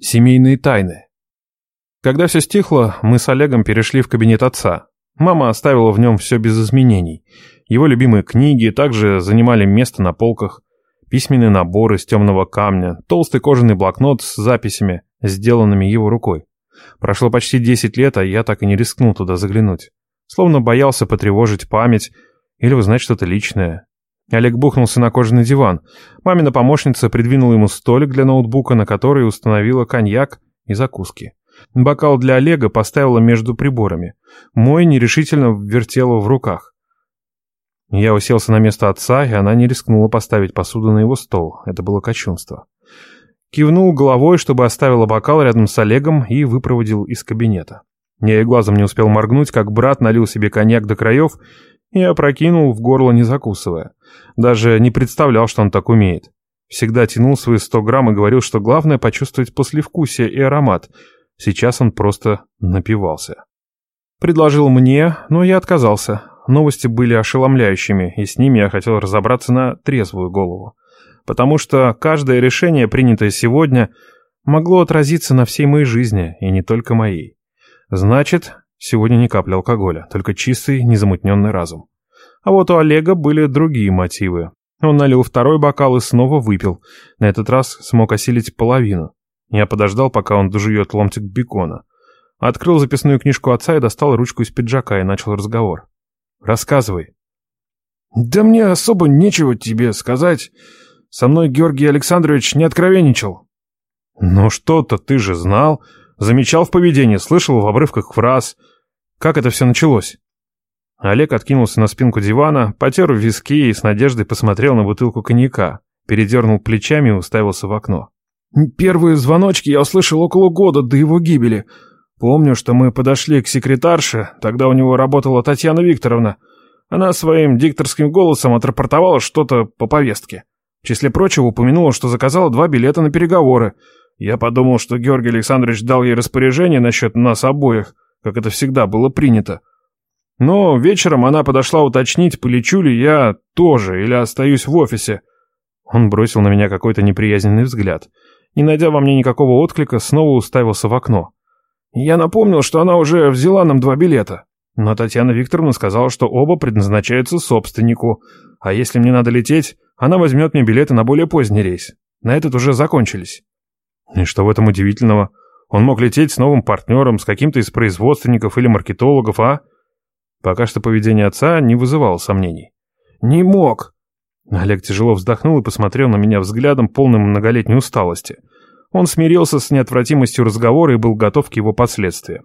Семейные тайны. Когда все стихло, мы с Олегом перешли в кабинет отца. Мама оставила в нем все без изменений. Его любимые книги также занимали место на полках. Письменный набор из темного камня, толстый кожаный блокнот с записями, сделанными его рукой. Прошло почти 10 лет, а я так и не рискнул туда заглянуть. Словно боялся потревожить память или узнать что-то личное. Олег бухнулся на кожаный диван. Мамина помощница придвинула ему столик для ноутбука, на который установила коньяк и закуски. Бокал для Олега поставила между приборами. Мой нерешительно вертела в руках. Я уселся на место отца, и она не рискнула поставить посуду на его стол. Это было кощунство. Кивнул головой, чтобы оставила бокал рядом с Олегом и выпроводил из кабинета. Я и глазом не успел моргнуть, как брат налил себе коньяк до краев и опрокинул в горло, не закусывая. Даже не представлял, что он так умеет. Всегда тянул свои сто грамм и говорил, что главное почувствовать послевкусие и аромат. Сейчас он просто напивался. Предложил мне, но я отказался. Новости были ошеломляющими, и с ними я хотел разобраться на трезвую голову. Потому что каждое решение, принятое сегодня, могло отразиться на всей моей жизни, и не только моей. Значит, сегодня ни капли алкоголя, только чистый, незамутненный разум. А вот у Олега были другие мотивы. Он налил второй бокал и снова выпил. На этот раз смог осилить половину. Я подождал, пока он дожует ломтик бекона. Открыл записную книжку отца и достал ручку из пиджака и начал разговор. «Рассказывай». «Да мне особо нечего тебе сказать. Со мной Георгий Александрович не откровенничал». «Ну что-то ты же знал. Замечал в поведении, слышал в обрывках фраз. Как это все началось?» Олег откинулся на спинку дивана, потер виски и с надеждой посмотрел на бутылку коньяка, передернул плечами и уставился в окно. «Первые звоночки я услышал около года до его гибели. Помню, что мы подошли к секретарше, тогда у него работала Татьяна Викторовна. Она своим дикторским голосом отрапортовала что-то по повестке. В числе прочего упомянула, что заказала два билета на переговоры. Я подумал, что Георгий Александрович дал ей распоряжение насчет нас обоих, как это всегда было принято. Но вечером она подошла уточнить, полечу ли я тоже или остаюсь в офисе. Он бросил на меня какой-то неприязненный взгляд. Не найдя во мне никакого отклика, снова уставился в окно. Я напомнил, что она уже взяла нам два билета. Но Татьяна Викторовна сказала, что оба предназначаются собственнику. А если мне надо лететь, она возьмет мне билеты на более поздний рейс. На этот уже закончились. И что в этом удивительного? Он мог лететь с новым партнером, с каким-то из производственников или маркетологов, а... Пока что поведение отца не вызывало сомнений. «Не мог!» Олег тяжело вздохнул и посмотрел на меня взглядом, полным многолетней усталости. Он смирился с неотвратимостью разговора и был готов к его последствиям.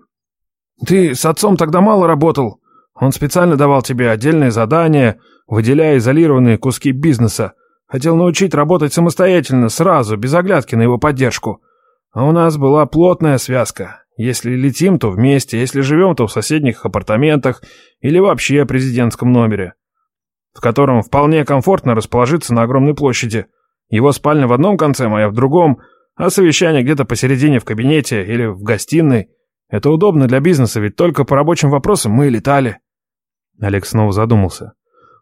«Ты с отцом тогда мало работал. Он специально давал тебе отдельные задания, выделяя изолированные куски бизнеса. Хотел научить работать самостоятельно, сразу, без оглядки на его поддержку. А у нас была плотная связка. Если летим, то вместе, если живем, то в соседних апартаментах или вообще в президентском номере, в котором вполне комфортно расположиться на огромной площади. Его спальня в одном конце, моя в другом, а совещание где-то посередине в кабинете или в гостиной. Это удобно для бизнеса, ведь только по рабочим вопросам мы летали. Олег снова задумался.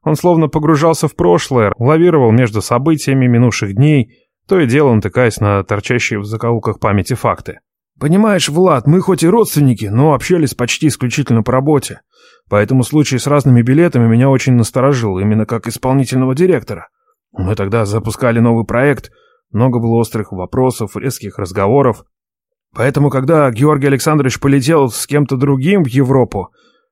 Он словно погружался в прошлое, лавировал между событиями минувших дней, то и дело натыкаясь на торчащие в закоулках памяти факты. «Понимаешь, Влад, мы хоть и родственники, но общались почти исключительно по работе. Поэтому случай с разными билетами меня очень насторожил, именно как исполнительного директора. Мы тогда запускали новый проект, много было острых вопросов, резких разговоров. Поэтому, когда Георгий Александрович полетел с кем-то другим в Европу,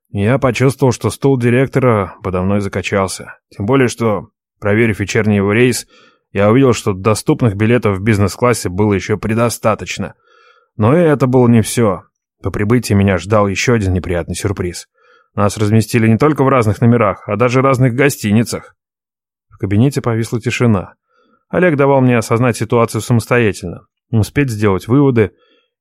я почувствовал, что стул директора подо мной закачался. Тем более, что, проверив вечерний его рейс, я увидел, что доступных билетов в бизнес-классе было еще предостаточно — но и это было не все. По прибытии меня ждал еще один неприятный сюрприз. Нас разместили не только в разных номерах, а даже разных гостиницах. В кабинете повисла тишина. Олег давал мне осознать ситуацию самостоятельно, успеть сделать выводы,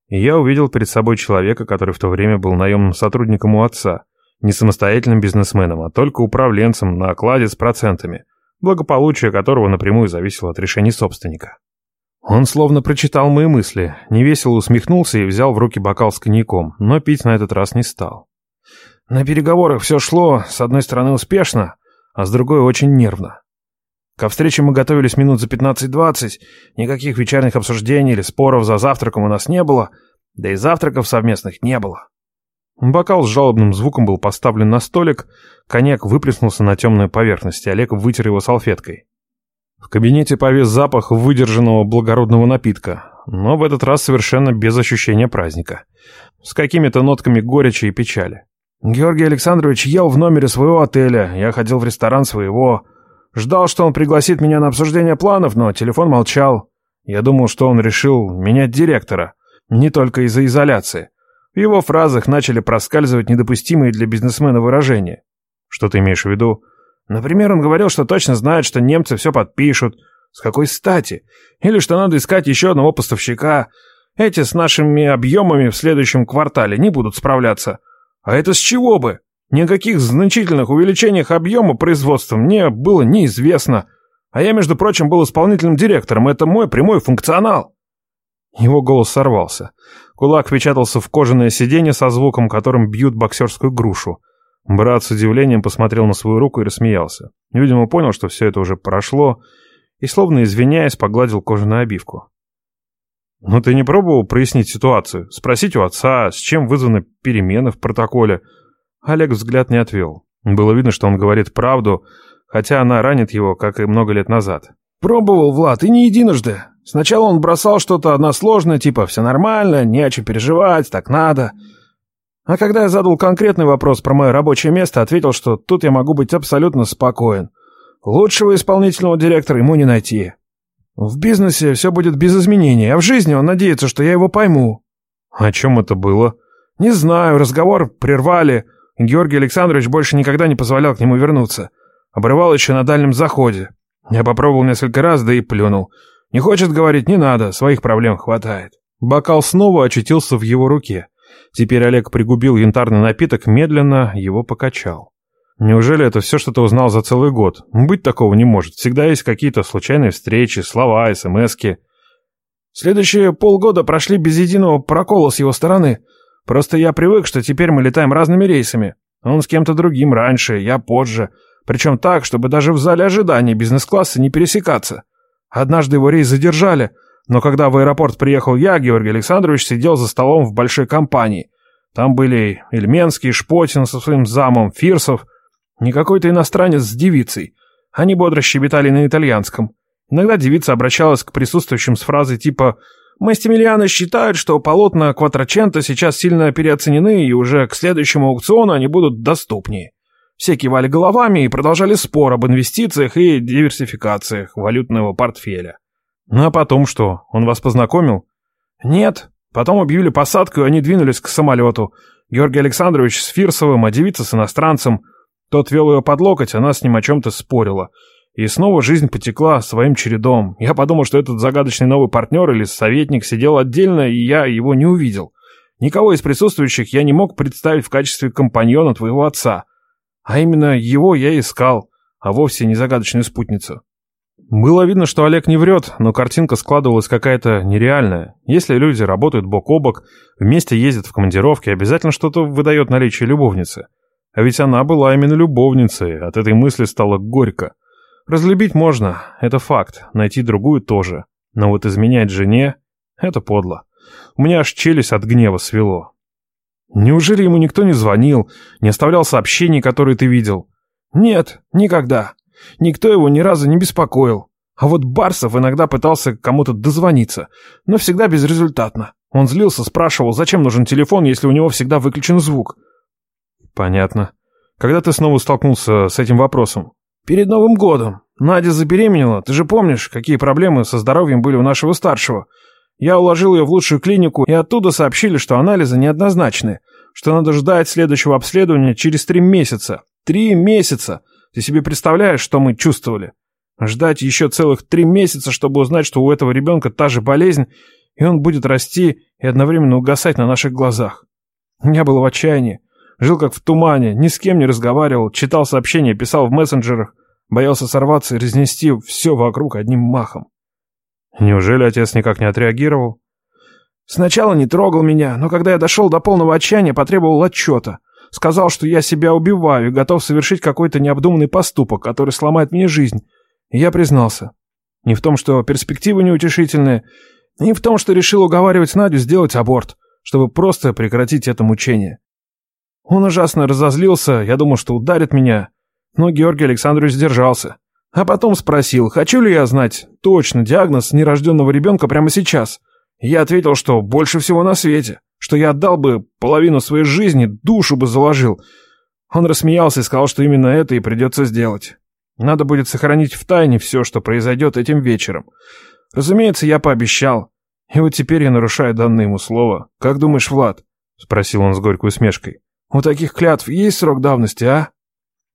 и я увидел перед собой человека, который в то время был наемным сотрудником у отца, не самостоятельным бизнесменом, а только управленцем на окладе с процентами, благополучие которого напрямую зависело от решений собственника. Он словно прочитал мои мысли, невесело усмехнулся и взял в руки бокал с коньяком, но пить на этот раз не стал. На переговорах все шло, с одной стороны, успешно, а с другой очень нервно. Ко встрече мы готовились минут за 15-20, никаких вечерних обсуждений или споров за завтраком у нас не было, да и завтраков совместных не было. Бокал с жалобным звуком был поставлен на столик, коньяк выплеснулся на темную поверхность, и Олег вытер его салфеткой. В кабинете повис запах выдержанного благородного напитка, но в этот раз совершенно без ощущения праздника, с какими-то нотками горечи и печали. Георгий Александрович ел в номере своего отеля, я ходил в ресторан своего. Ждал, что он пригласит меня на обсуждение планов, но телефон молчал. Я думал, что он решил менять директора, не только из-за изоляции. В его фразах начали проскальзывать недопустимые для бизнесмена выражения. Что ты имеешь в виду? Например, он говорил, что точно знает, что немцы все подпишут. С какой стати? Или что надо искать еще одного поставщика. Эти с нашими объемами в следующем квартале не будут справляться. А это с чего бы? Никаких значительных увеличениях объема производства мне было неизвестно. А я, между прочим, был исполнительным директором. Это мой прямой функционал. Его голос сорвался. Кулак впечатался в кожаное сиденье со звуком, которым бьют боксерскую грушу. Брат с удивлением посмотрел на свою руку и рассмеялся. Видимо, понял, что все это уже прошло, и, словно извиняясь, погладил кожаную обивку. «Ну ты не пробовал прояснить ситуацию? Спросить у отца, с чем вызваны перемены в протоколе?» Олег взгляд не отвел. Было видно, что он говорит правду, хотя она ранит его, как и много лет назад. «Пробовал, Влад, и не единожды. Сначала он бросал что-то односложное, типа «все нормально, не о чем переживать, так надо». А когда я задал конкретный вопрос про мое рабочее место, ответил, что тут я могу быть абсолютно спокоен. Лучшего исполнительного директора ему не найти. В бизнесе все будет без изменений, а в жизни он надеется, что я его пойму. О чем это было? Не знаю, разговор прервали. Георгий Александрович больше никогда не позволял к нему вернуться. Обрывал еще на дальнем заходе. Я попробовал несколько раз, да и плюнул. Не хочет говорить, не надо, своих проблем хватает. Бокал снова очутился в его руке. Теперь Олег пригубил янтарный напиток, медленно его покачал. Неужели это все, что ты узнал за целый год? Быть такого не может. Всегда есть какие-то случайные встречи, слова, смски. Следующие полгода прошли без единого прокола с его стороны. Просто я привык, что теперь мы летаем разными рейсами. Он с кем-то другим раньше, я позже. Причем так, чтобы даже в зале ожидания бизнес-класса не пересекаться. Однажды его рейс задержали — но когда в аэропорт приехал я, Георгий Александрович сидел за столом в большой компании. Там были Ильменский, Шпотин со своим замом, Фирсов, не какой-то иностранец с девицей. Они бодро щебетали на итальянском. Иногда девица обращалась к присутствующим с фразой типа «Мастемильяны считают, что полотна Кватрачента сейчас сильно переоценены, и уже к следующему аукциону они будут доступнее». Все кивали головами и продолжали спор об инвестициях и диверсификациях валютного портфеля. Ну а потом что, он вас познакомил? Нет. Потом объявили посадку, и они двинулись к самолету. Георгий Александрович с Фирсовым, а девица с иностранцем. Тот вел ее под локоть, она с ним о чем-то спорила. И снова жизнь потекла своим чередом. Я подумал, что этот загадочный новый партнер или советник сидел отдельно, и я его не увидел. Никого из присутствующих я не мог представить в качестве компаньона твоего отца. А именно его я искал, а вовсе не загадочную спутницу. Было видно, что Олег не врет, но картинка складывалась какая-то нереальная. Если люди работают бок о бок, вместе ездят в командировки, обязательно что-то выдает наличие любовницы. А ведь она была именно любовницей, от этой мысли стало горько. Разлюбить можно, это факт, найти другую тоже. Но вот изменять жене — это подло. У меня аж челюсть от гнева свело. Неужели ему никто не звонил, не оставлял сообщений, которые ты видел? Нет, никогда. Никто его ни разу не беспокоил. А вот Барсов иногда пытался кому-то дозвониться, но всегда безрезультатно. Он злился, спрашивал, зачем нужен телефон, если у него всегда выключен звук. Понятно. Когда ты снова столкнулся с этим вопросом? Перед Новым годом. Надя забеременела. Ты же помнишь, какие проблемы со здоровьем были у нашего старшего. Я уложил ее в лучшую клинику, и оттуда сообщили, что анализы неоднозначны, что надо ждать следующего обследования через три месяца. Три месяца! Ты себе представляешь, что мы чувствовали? Ждать еще целых три месяца, чтобы узнать, что у этого ребенка та же болезнь, и он будет расти и одновременно угасать на наших глазах. Я был в отчаянии. Жил как в тумане, ни с кем не разговаривал, читал сообщения, писал в мессенджерах, боялся сорваться и разнести все вокруг одним махом. Неужели отец никак не отреагировал? Сначала не трогал меня, но когда я дошел до полного отчаяния, потребовал отчета. Сказал, что я себя убиваю и готов совершить какой-то необдуманный поступок, который сломает мне жизнь. И я признался. Не в том, что перспективы неутешительные, не в том, что решил уговаривать Надю сделать аборт, чтобы просто прекратить это мучение. Он ужасно разозлился, я думал, что ударит меня, но Георгий Александрович сдержался. А потом спросил, хочу ли я знать точно диагноз нерожденного ребенка прямо сейчас. Я ответил, что больше всего на свете, что я отдал бы половину своей жизни, душу бы заложил. Он рассмеялся и сказал, что именно это и придется сделать. Надо будет сохранить в тайне все, что произойдет этим вечером. Разумеется, я пообещал. И вот теперь я нарушаю данное ему слово. Как думаешь, Влад? Спросил он с горькой усмешкой. У таких клятв есть срок давности, а?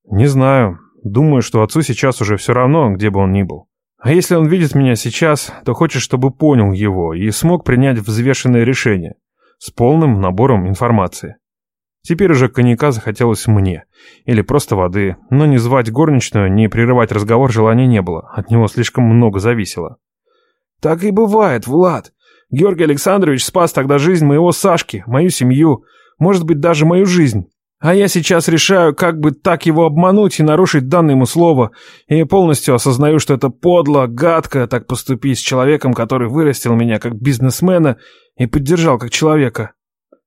Не знаю. Думаю, что отцу сейчас уже все равно, где бы он ни был. А если он видит меня сейчас, то хочет, чтобы понял его и смог принять взвешенное решение с полным набором информации. Теперь уже коньяка захотелось мне. Или просто воды. Но не звать горничную, не прерывать разговор желания не было. От него слишком много зависело. «Так и бывает, Влад. Георгий Александрович спас тогда жизнь моего Сашки, мою семью, может быть, даже мою жизнь. А я сейчас решаю, как бы так его обмануть и нарушить данное ему слово, и полностью осознаю, что это подло, гадко так поступить с человеком, который вырастил меня как бизнесмена и поддержал как человека.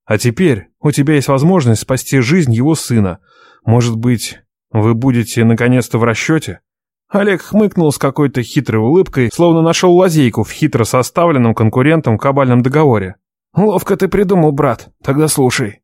А теперь у тебя есть возможность спасти жизнь его сына. Может быть, вы будете наконец-то в расчете?» Олег хмыкнул с какой-то хитрой улыбкой, словно нашел лазейку в хитро составленном конкурентом кабальном договоре. «Ловко ты придумал, брат. Тогда слушай.